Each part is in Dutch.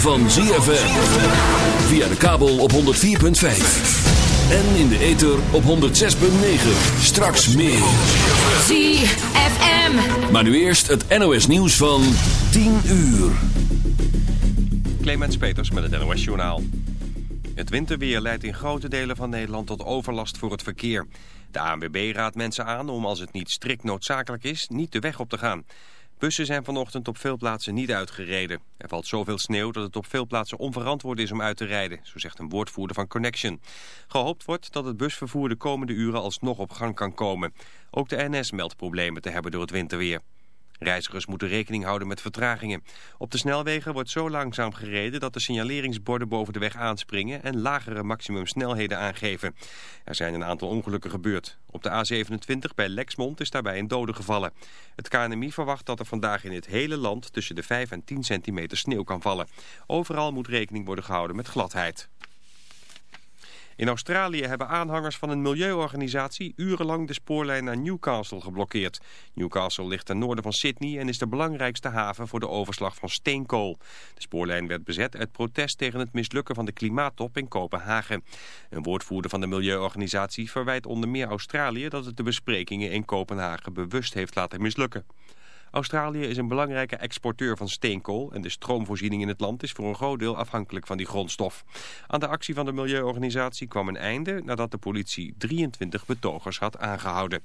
van ZFM. Via de kabel op 104.5. En in de ether op 106.9. Straks meer. ZFM. Maar nu eerst het NOS nieuws van 10 uur. Clemens Peters met het NOS Journaal. Het winterweer leidt in grote delen van Nederland tot overlast voor het verkeer. De ANWB raadt mensen aan om als het niet strikt noodzakelijk is niet de weg op te gaan. Bussen zijn vanochtend op veel plaatsen niet uitgereden. Er valt zoveel sneeuw dat het op veel plaatsen onverantwoord is om uit te rijden, zo zegt een woordvoerder van Connection. Gehoopt wordt dat het busvervoer de komende uren alsnog op gang kan komen. Ook de NS meldt problemen te hebben door het winterweer. Reizigers moeten rekening houden met vertragingen. Op de snelwegen wordt zo langzaam gereden dat de signaleringsborden boven de weg aanspringen en lagere maximumsnelheden aangeven. Er zijn een aantal ongelukken gebeurd. Op de A27 bij Lexmond is daarbij een dode gevallen. Het KNMI verwacht dat er vandaag in het hele land tussen de 5 en 10 centimeter sneeuw kan vallen. Overal moet rekening worden gehouden met gladheid. In Australië hebben aanhangers van een milieuorganisatie urenlang de spoorlijn naar Newcastle geblokkeerd. Newcastle ligt ten noorden van Sydney en is de belangrijkste haven voor de overslag van steenkool. De spoorlijn werd bezet uit protest tegen het mislukken van de klimaattop in Kopenhagen. Een woordvoerder van de milieuorganisatie verwijt onder meer Australië dat het de besprekingen in Kopenhagen bewust heeft laten mislukken. Australië is een belangrijke exporteur van steenkool en de stroomvoorziening in het land is voor een groot deel afhankelijk van die grondstof. Aan de actie van de milieuorganisatie kwam een einde nadat de politie 23 betogers had aangehouden.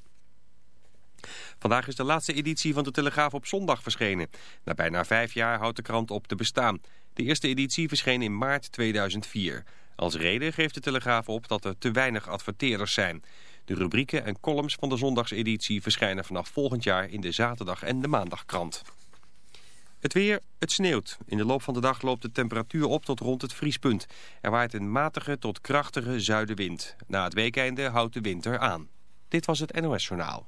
Vandaag is de laatste editie van de Telegraaf op zondag verschenen. Na bijna vijf jaar houdt de krant op te bestaan. De eerste editie verscheen in maart 2004. Als reden geeft de Telegraaf op dat er te weinig adverteerders zijn. De rubrieken en columns van de zondagseditie verschijnen vanaf volgend jaar in de zaterdag- en de maandagkrant. Het weer, het sneeuwt. In de loop van de dag loopt de temperatuur op tot rond het vriespunt. Er waait een matige tot krachtige zuidenwind. Na het weekende houdt de winter aan. Dit was het NOS Journaal.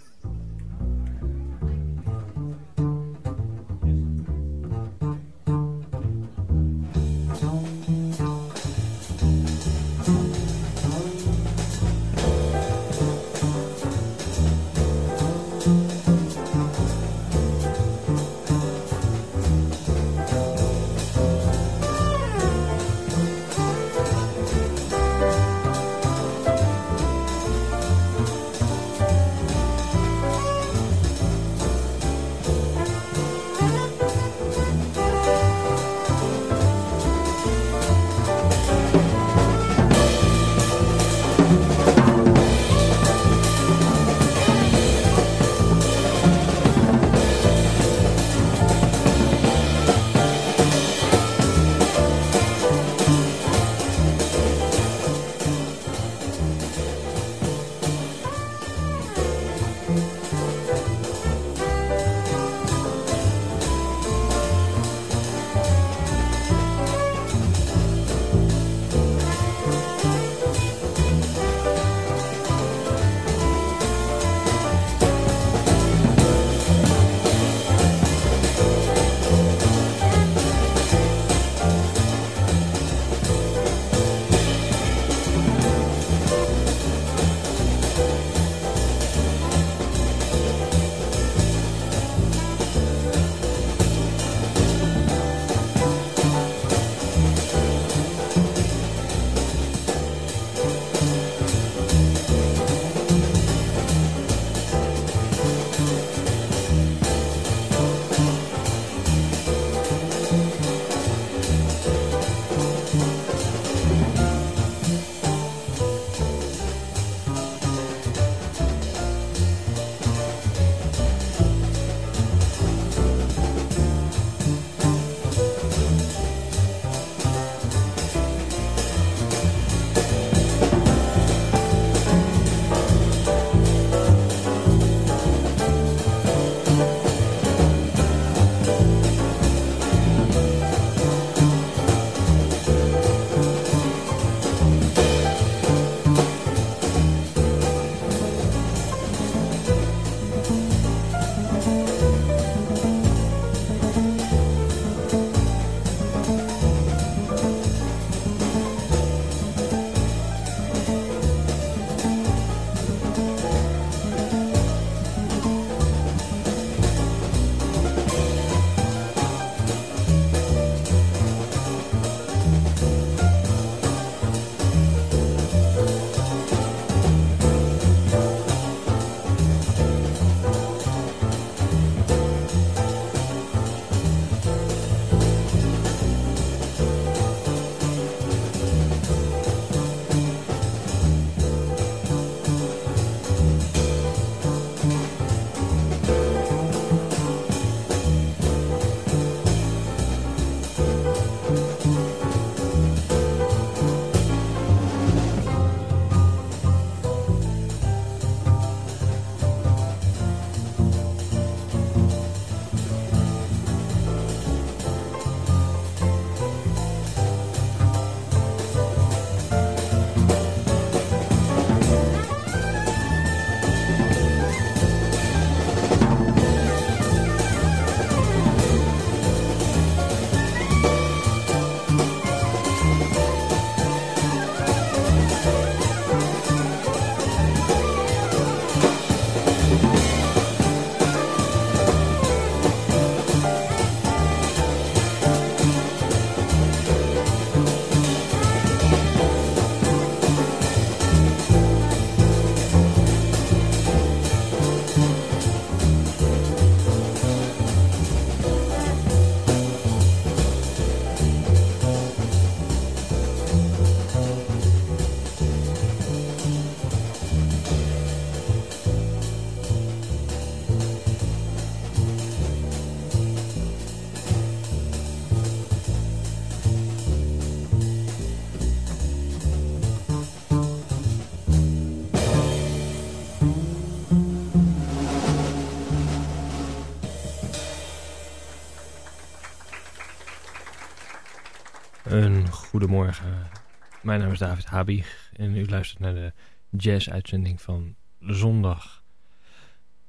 Mijn naam is David Habig en u luistert naar de jazz-uitzending van zondag.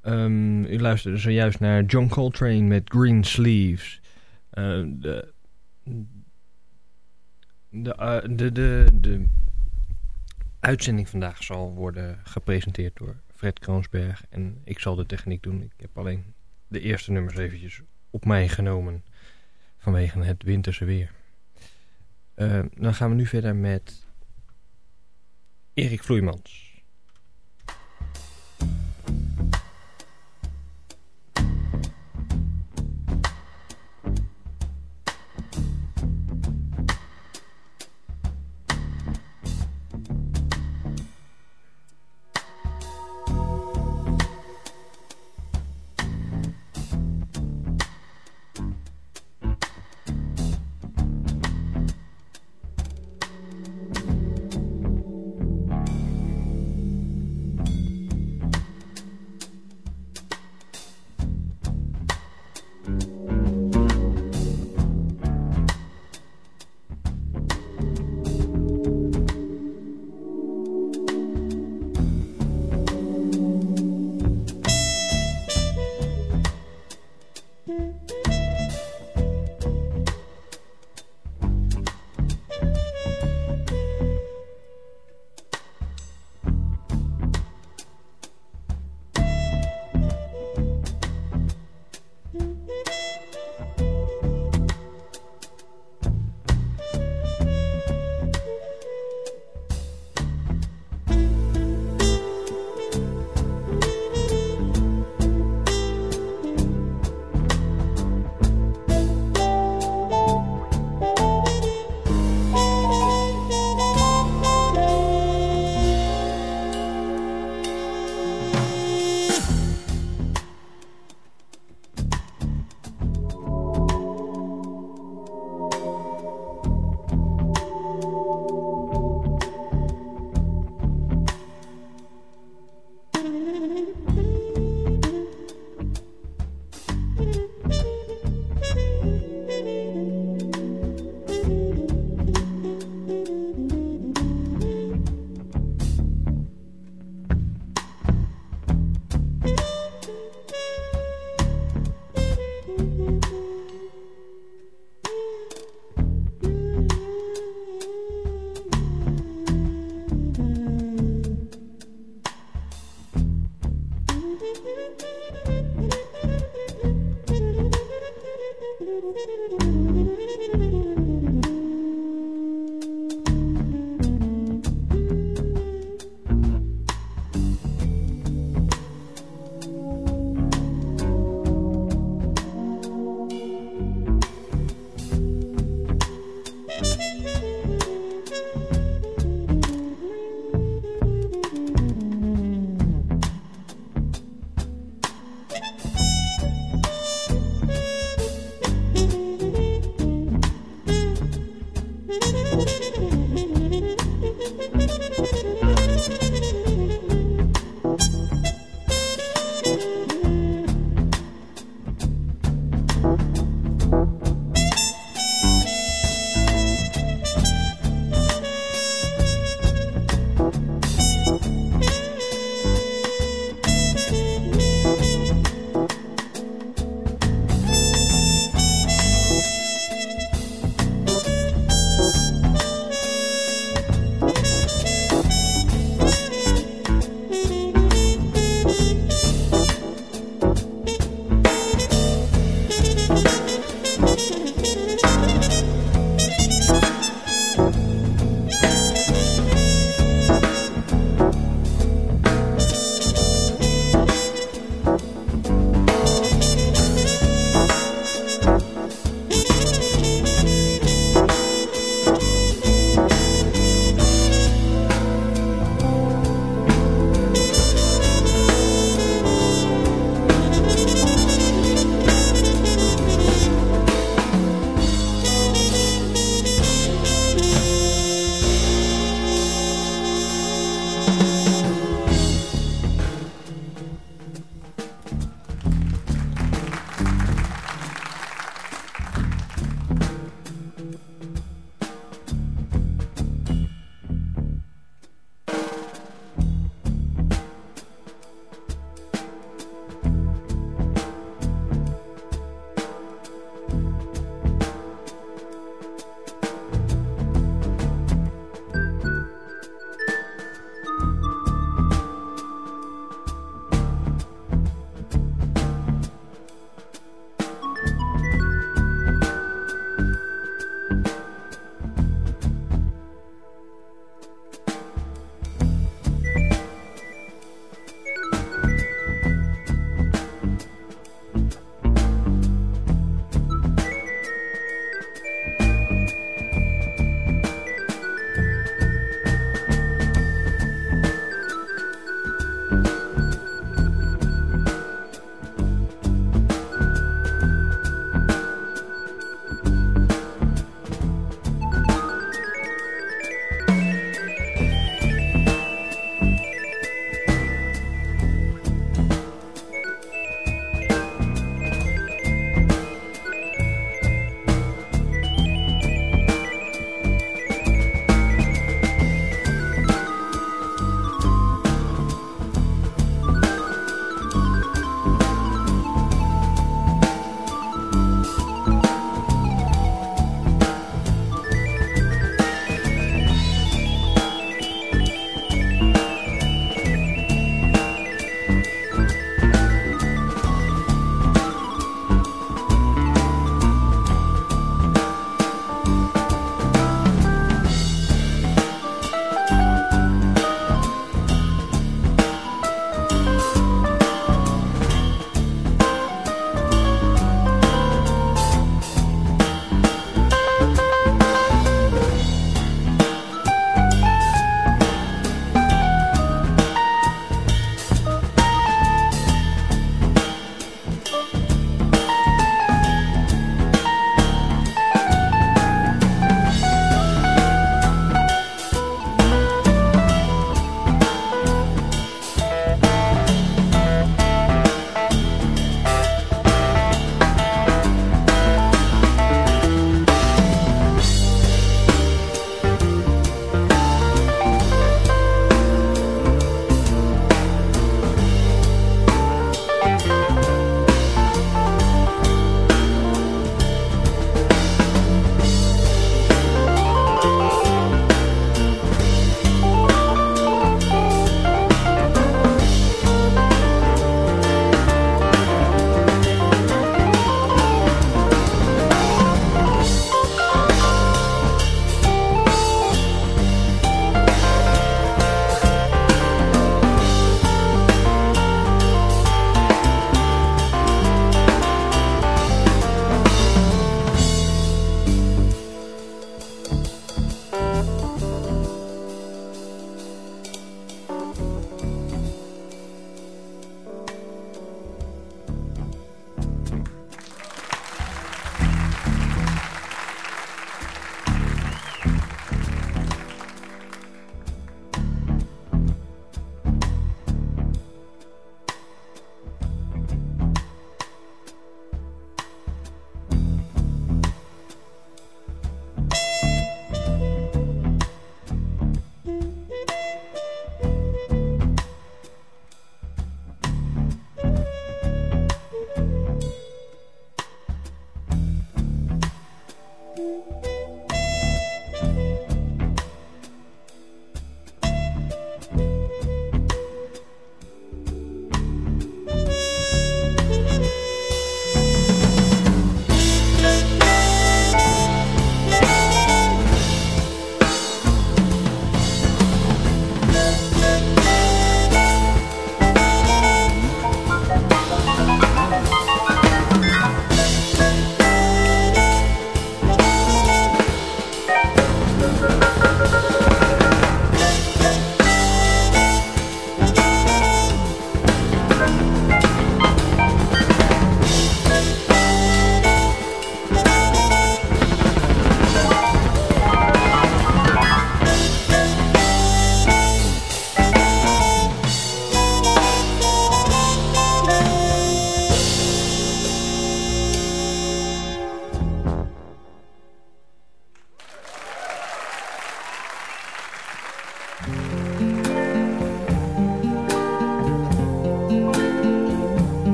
Ehm, u luisterde zojuist naar John Coltrane met Green Sleeves. Uh, de, de, uh, de, de, de uitzending vandaag zal worden gepresenteerd door Fred Kroonsberg. En ik zal de techniek doen. Ik heb alleen de eerste nummers eventjes op mij genomen vanwege het winterse weer. Uh, dan gaan we nu verder met Erik Vloeimans.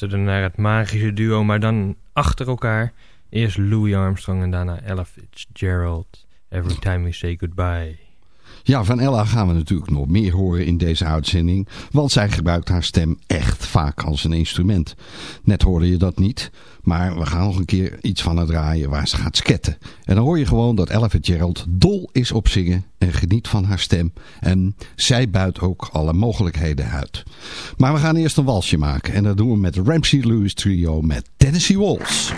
luisterden naar het magische duo, maar dan achter elkaar. Eerst Louis Armstrong en daarna Ella Fitzgerald. Every time we say goodbye. Ja, van Ella gaan we natuurlijk nog meer horen in deze uitzending, want zij gebruikt haar stem vaak als een instrument. Net hoorde je dat niet, maar we gaan nog een keer iets van haar draaien waar ze gaat sketten. En dan hoor je gewoon dat Ella Fitzgerald dol is op zingen en geniet van haar stem. En zij buit ook alle mogelijkheden uit. Maar we gaan eerst een walsje maken en dat doen we met Ramsey Lewis Trio met Tennessee Waltz.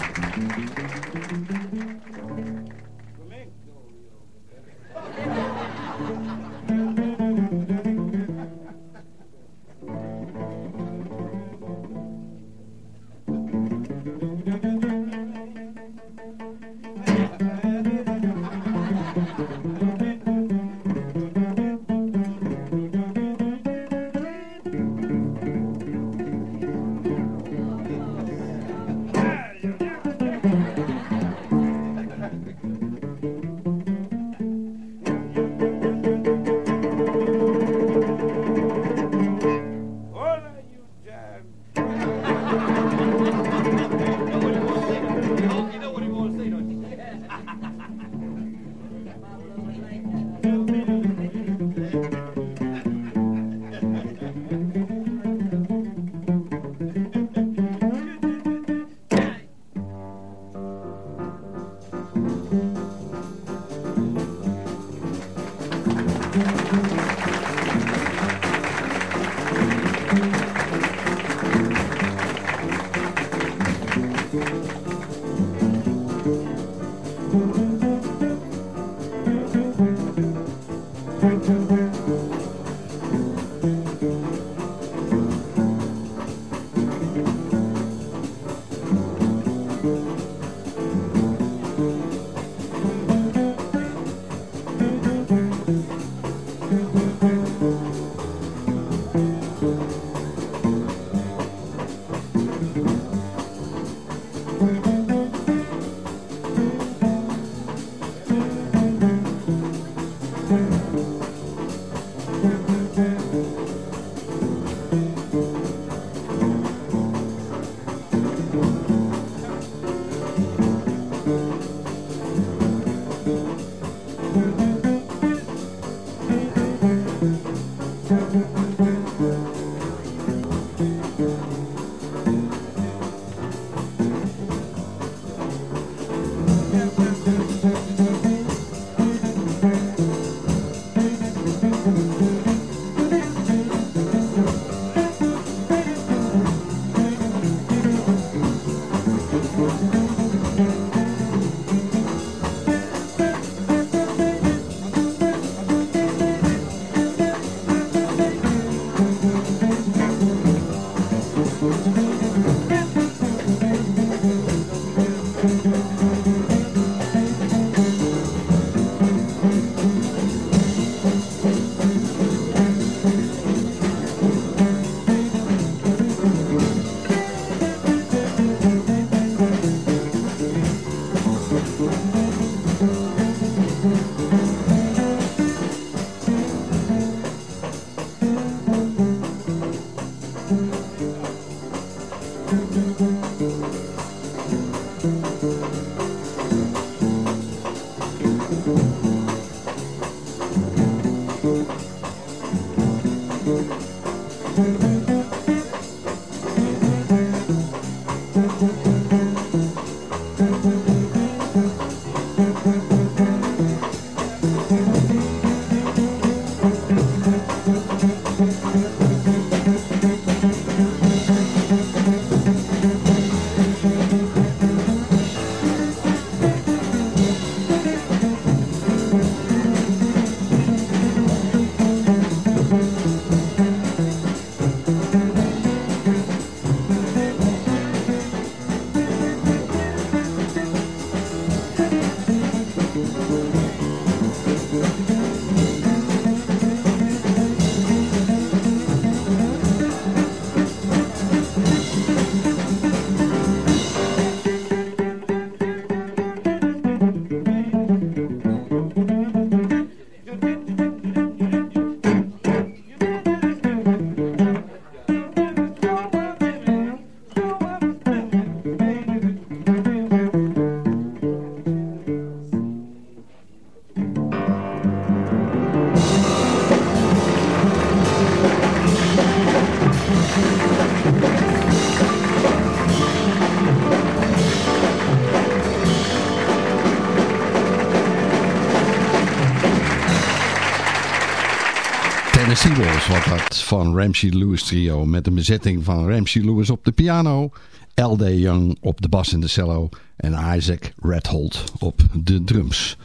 van Ramsey Lewis trio met een bezetting van Ramsey Lewis op de piano, L.D. Young op de bas en de cello en Isaac Redholt op de drums.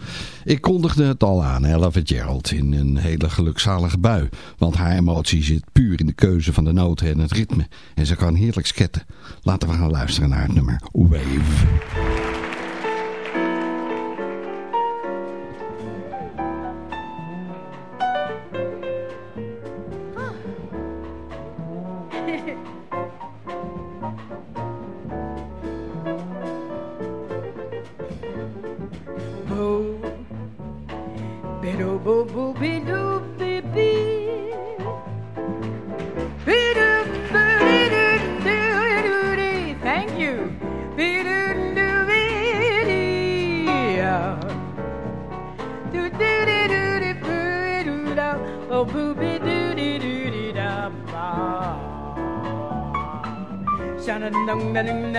Ik kondigde het al aan, Ella Fitzgerald, in een hele gelukzalige bui. Want haar emotie zit puur in de keuze van de noten en het ritme. En ze kan heerlijk sketten. Laten we gaan luisteren naar het nummer Wave. Bye.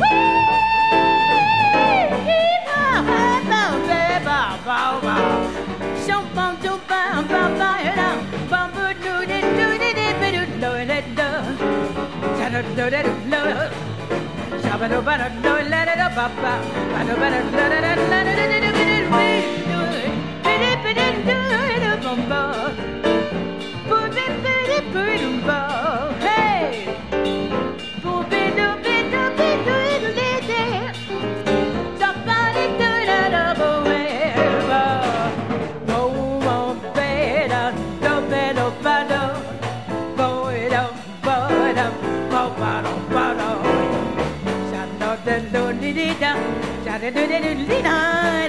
Wee! Hee! Ha! Ha! Bow! Bow! Bow! Bum bum. do do do do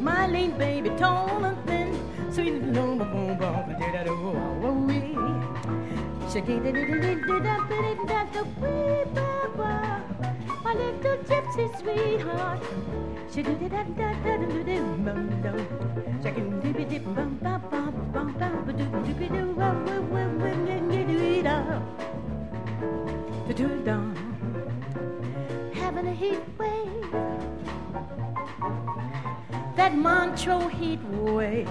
My lean baby tall and thin, sweet little boom boom boom da da da oh wee. Shaky da da da da da da da da wee ba. My little gypsy sweetheart. Shaky da da da da da da da da. Shaky da da da da da da da da da da. Montreux heat wave.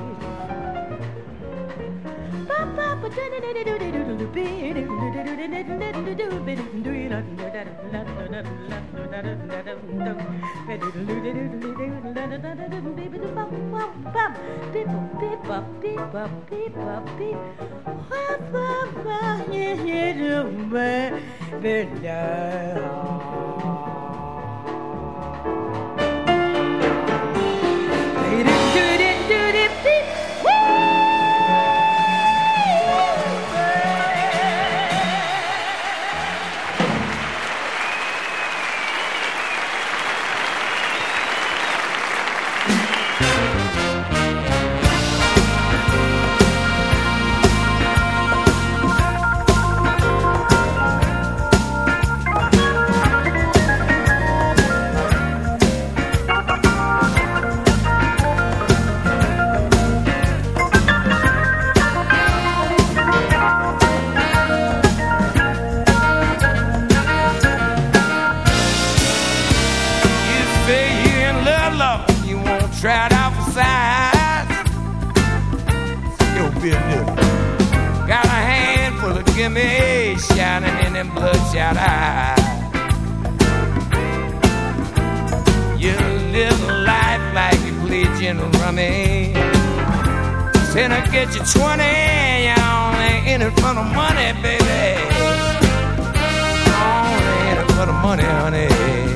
do do do do do. Shining in them bloodshot eyes. You live a life like you play gin rummy. Said I get you 20, you only in it for the money, baby. Only in it for the money, honey.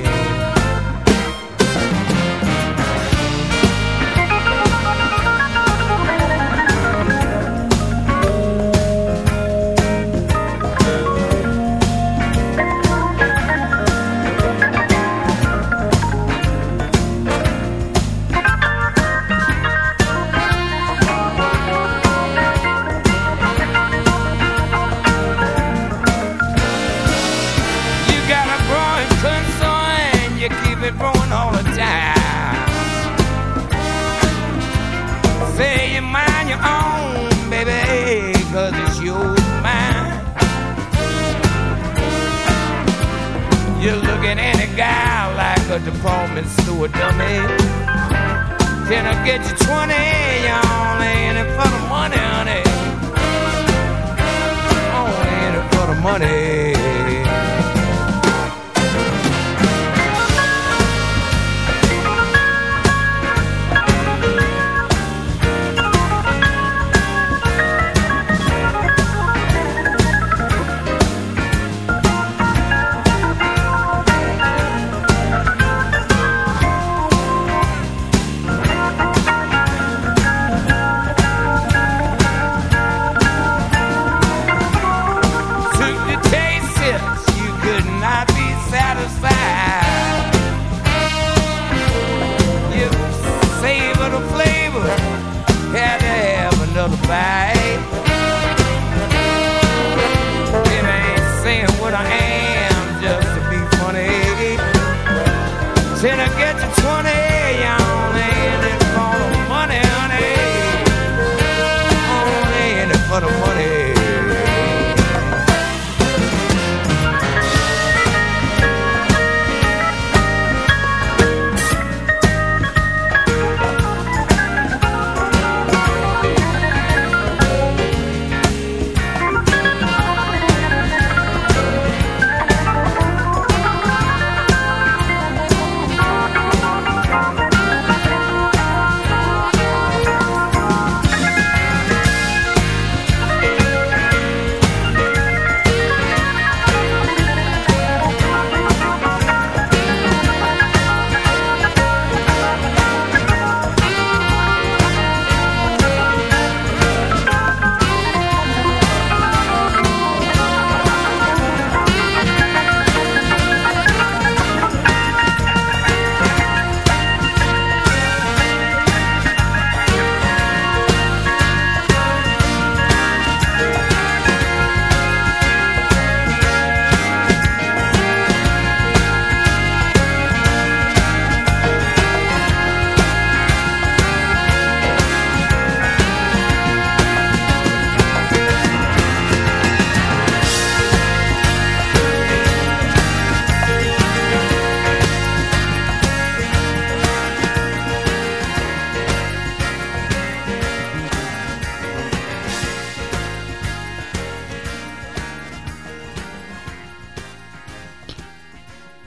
A department store dummy. Can I get you 20? You only in it for the money, honey. Oh, only in it for the money.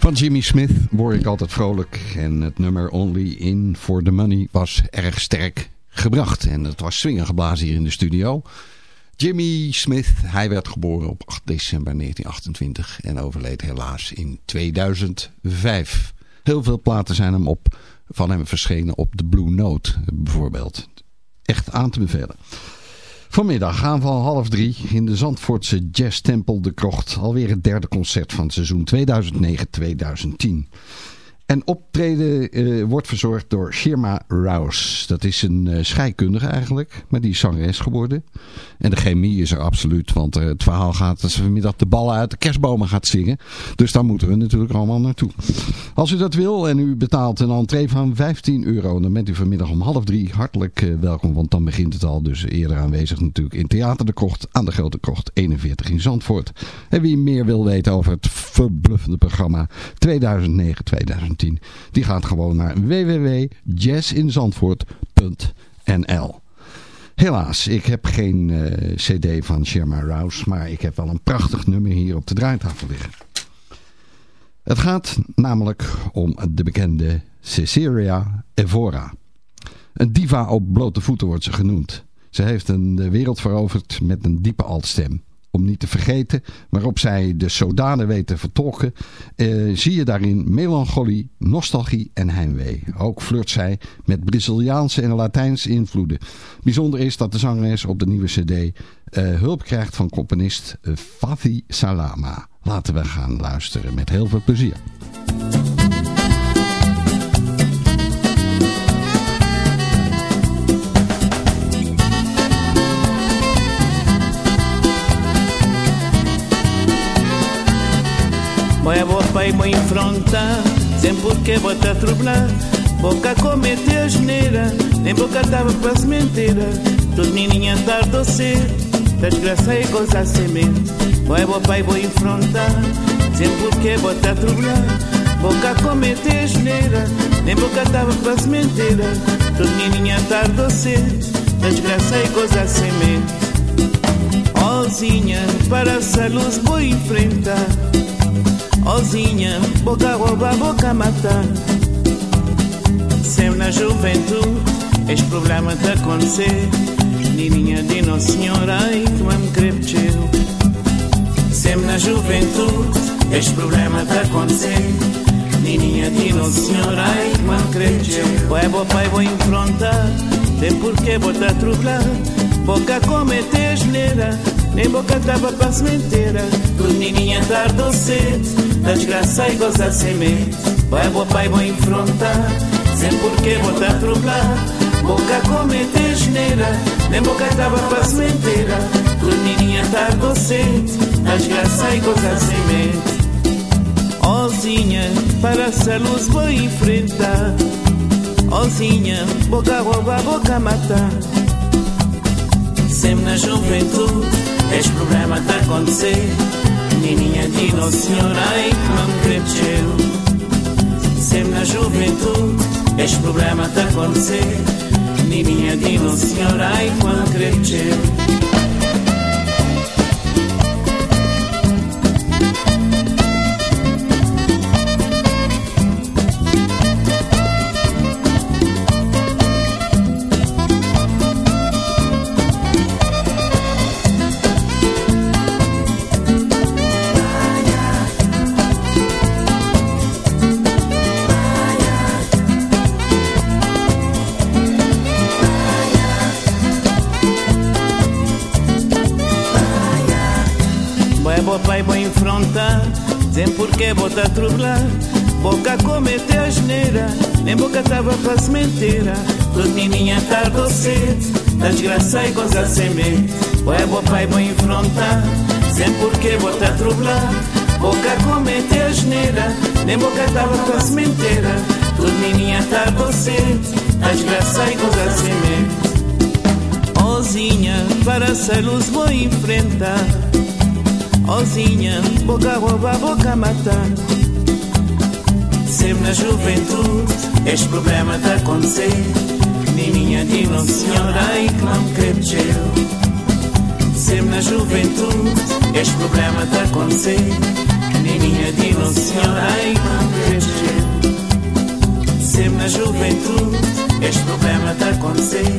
Van Jimmy Smith word ik altijd vrolijk. En het nummer Only In For The Money was erg sterk gebracht. En het was swingen geblazen hier in de studio. Jimmy Smith, hij werd geboren op 8 december 1928 en overleed helaas in 2005. Heel veel platen zijn hem op, van hem verschenen op de Blue Note bijvoorbeeld. Echt aan te bevelen. Vanmiddag gaan al half drie in de Zandvoortse Jazztempel de Krocht. Alweer het derde concert van het seizoen 2009-2010. En optreden uh, wordt verzorgd door Shirma Rouse. Dat is een uh, scheikundige eigenlijk, maar die is zangeres geworden. En de chemie is er absoluut, want het verhaal gaat dat ze vanmiddag de ballen uit de kerstbomen gaat zingen. Dus daar moeten we natuurlijk allemaal naartoe. Als u dat wil en u betaalt een entree van 15 euro, dan bent u vanmiddag om half drie hartelijk welkom. Want dan begint het al, dus eerder aanwezig natuurlijk in Theater de Krocht aan de Grote Krocht 41 in Zandvoort. En wie meer wil weten over het verbluffende programma 2009-2010. Die gaat gewoon naar www.jazzinzandvoort.nl Helaas, ik heb geen uh, cd van Sherma Rouse, maar ik heb wel een prachtig nummer hier op de draaitafel liggen. Het gaat namelijk om de bekende Cecilia Evora. Een diva op blote voeten wordt ze genoemd. Ze heeft een wereld veroverd met een diepe altstem om niet te vergeten, waarop zij de Sodanen weet te vertolken, eh, zie je daarin melancholie, nostalgie en heimwee. Ook flirt zij met Braziliaanse en Latijnse invloeden. Bijzonder is dat de zangeres op de nieuwe cd eh, hulp krijgt van componist uh, Fathi Salama. Laten we gaan luisteren met heel veel plezier. Vou pai vou enfrentar, sem porque bota trublar. Boca comete a geneira, nem boca dava para se mentira. Tudo menininha andar doce, desgraça e coisa semente. Vai, vou pai, vou enfrentar, sem porque bota trublar. Boca comete a geneira, nem boca dava para se mentira. Tudo menininha andar doce, desgraça e coisa semente. Ozinha, para a saúde vou enfrentar. Ozinha, boca rouba, boca matar. Sempre na juventude, este problema te acontecer. Nininha de Nossa Senhora, ai que me crepcheu. Sempre na juventude, este problema te acontecer. Nininha de Nossa Senhora, ai que me crepcheu. Vai, vou pai, vou enfrentar. Tem porquê vou te atropelar. Boca cometer geneira. Nem boca tava menininha tarde ou cedo Da desgraça e goza semente Vai boa pai vou enfrentar Sem porquê vou te atropelar Boca cometer geneira Nem boca tava menininha tarde ou cedo Da desgraça e goza semente Ozinha, para essa luz vou enfrentar. Ozinha, boca rouba, boca matar. Sempre na juventude este problema tá acontecer Nininha de Nossa Senhora Ai que não cresceu Sempre na juventude Este problema tá acontecer Nininha de Nossa Senhora Ai que não cresceu desgraça e koza sembe Oya bopai vou enfrentar Sem porquê bota trublar. Boca comete a geneira Nem boca tava com a sementeira. Tudo menina é tá docente A desgraça e koza sembe Ozinha, para ser luz vou enfrentar. Ozinha, boca rouba, boca matar Sempre na juventude Este problema tá acontecendo minha não senhora, e que não me cresceu. Sempre na juventude, este problema está a acontecer. Menininha de senhora, e que não me cresceu. Sempre na juventude, este problema está a acontecer.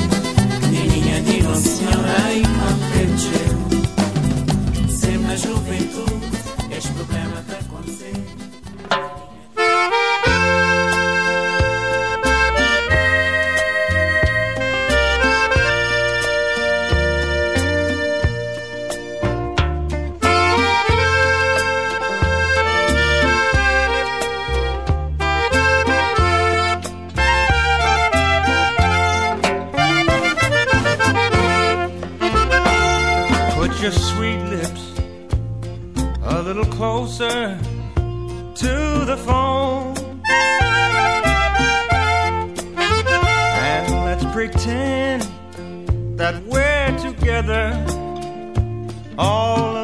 Menininha de senhora, e que não closer to the phone. And let's pretend that we're together all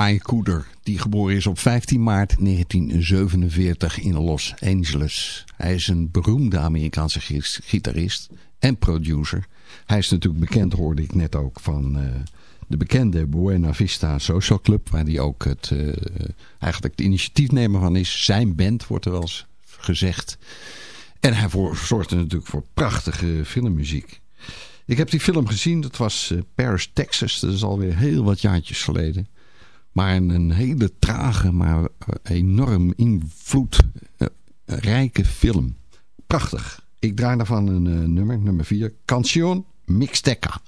Ry Cooder, die geboren is op 15 maart 1947 in Los Angeles. Hij is een beroemde Amerikaanse gitarist en producer. Hij is natuurlijk bekend, hoorde ik net ook, van uh, de bekende Buena Vista Social Club, waar hij ook het, uh, eigenlijk de initiatiefnemer van is. Zijn band, wordt er wel eens gezegd. En hij voor, zorgde natuurlijk voor prachtige filmmuziek. Ik heb die film gezien, dat was uh, Paris, Texas. Dat is alweer heel wat jaartjes geleden. Maar een, hele trage, maar uh, enorm invloedrijke film. Prachtig. Ik draai daarvan een nummer, nummer 4. Canción Mixteca.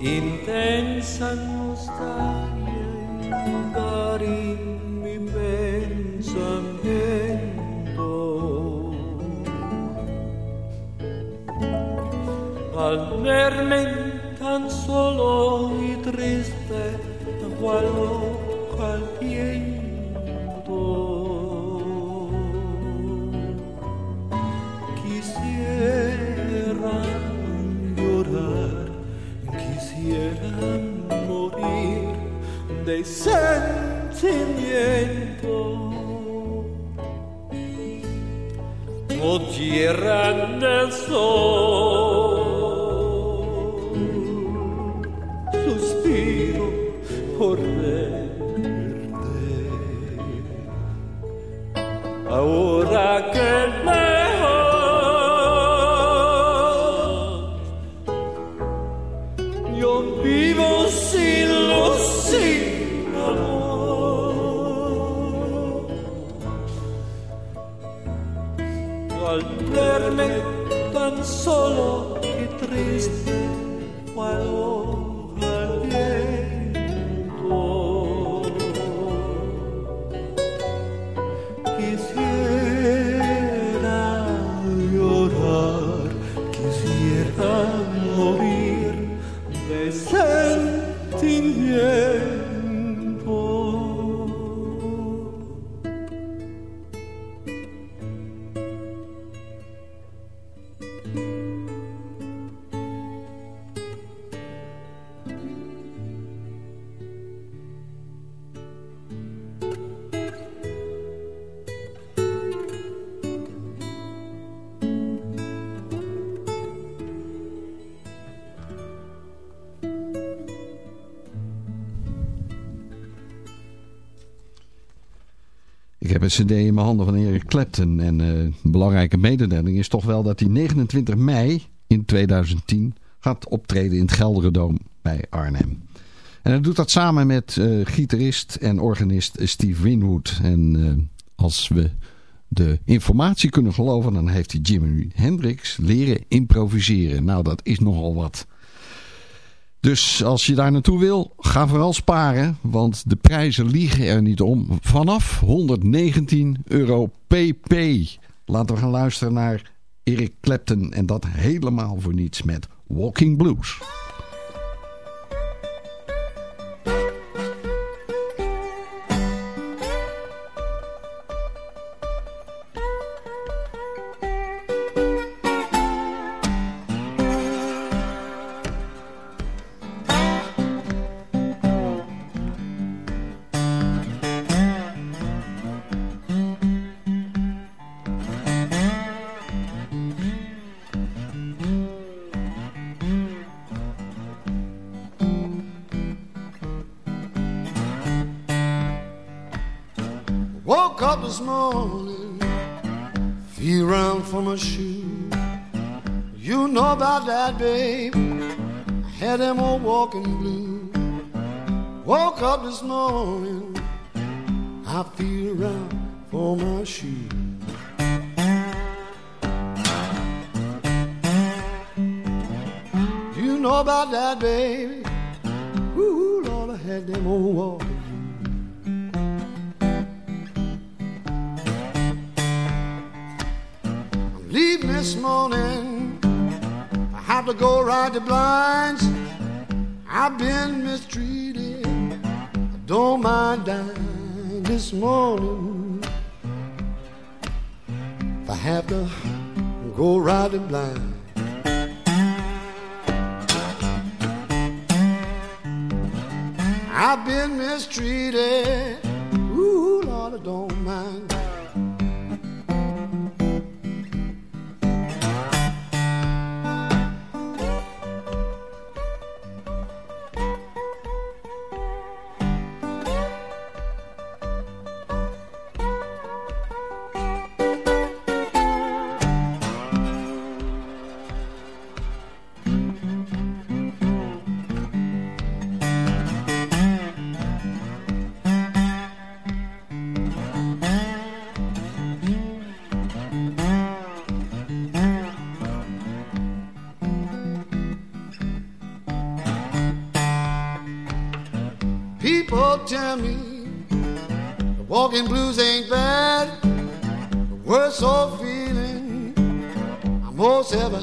Intensa nostalgia inundar en mi pensamiento. Al verme tan solo y triste, cual dei sentimento. O tierra del sol. Heb een cd in mijn handen van Eric Clapton. En uh, een belangrijke mededeling is toch wel dat hij 29 mei in 2010 gaat optreden in het Gelderdoom bij Arnhem. En hij doet dat samen met uh, gitarist en organist Steve Winwood. En uh, als we de informatie kunnen geloven, dan heeft hij Jimi Hendrix leren improviseren. Nou, dat is nogal wat. Dus als je daar naartoe wil, ga vooral sparen, want de prijzen liegen er niet om. Vanaf 119 euro pp. Laten we gaan luisteren naar Eric Clapton en dat helemaal voor niets met Walking Blues. Know about that, baby. Ooh, Lord, I had them old walking leaving this morning. I have to go ride the blinds. I've been mistreated. I don't mind dying this morning. If I have to go ride the blind. I've been mistreated. Ooh, Lord, I don't mind. Walking blues ain't bad. The worst old feeling I most ever